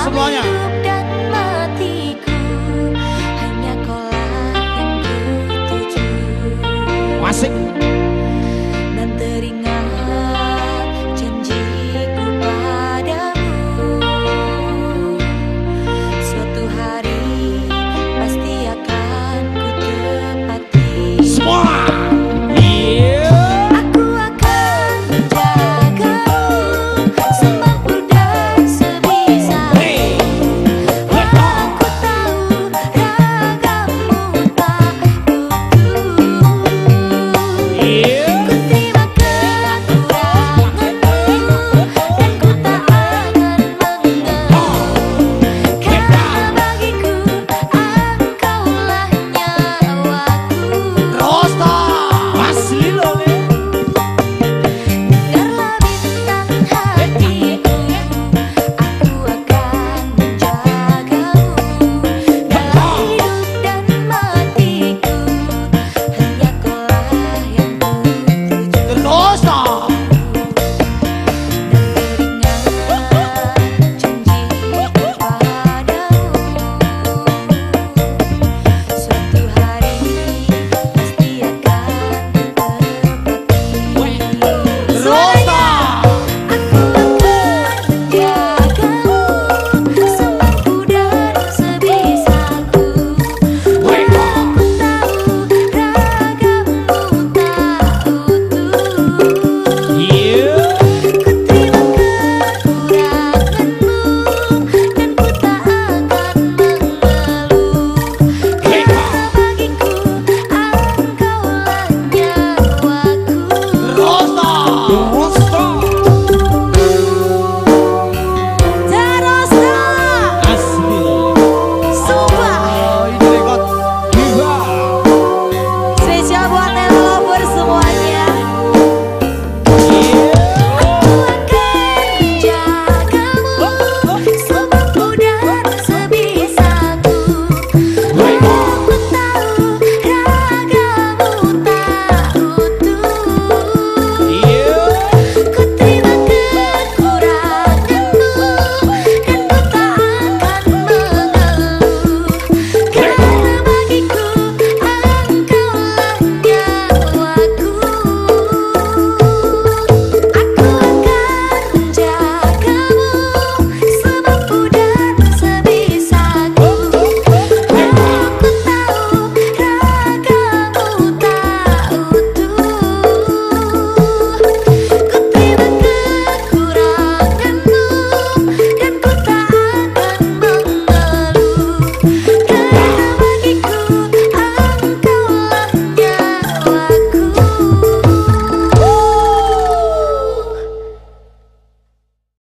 Semuanya. Masih. Yeah.